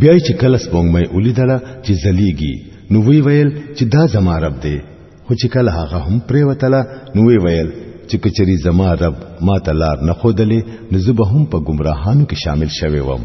بیا چې کله سپوږمۍ ولیدله چې زلیږي نو وی ویل چې دا زما رب دی خو چې کله هغه هم پرې وتله نو وی ویل چې کچري زما رب ما ته لار نه خودلې نو زه به هم په گمراهانو کې شامل شوی وم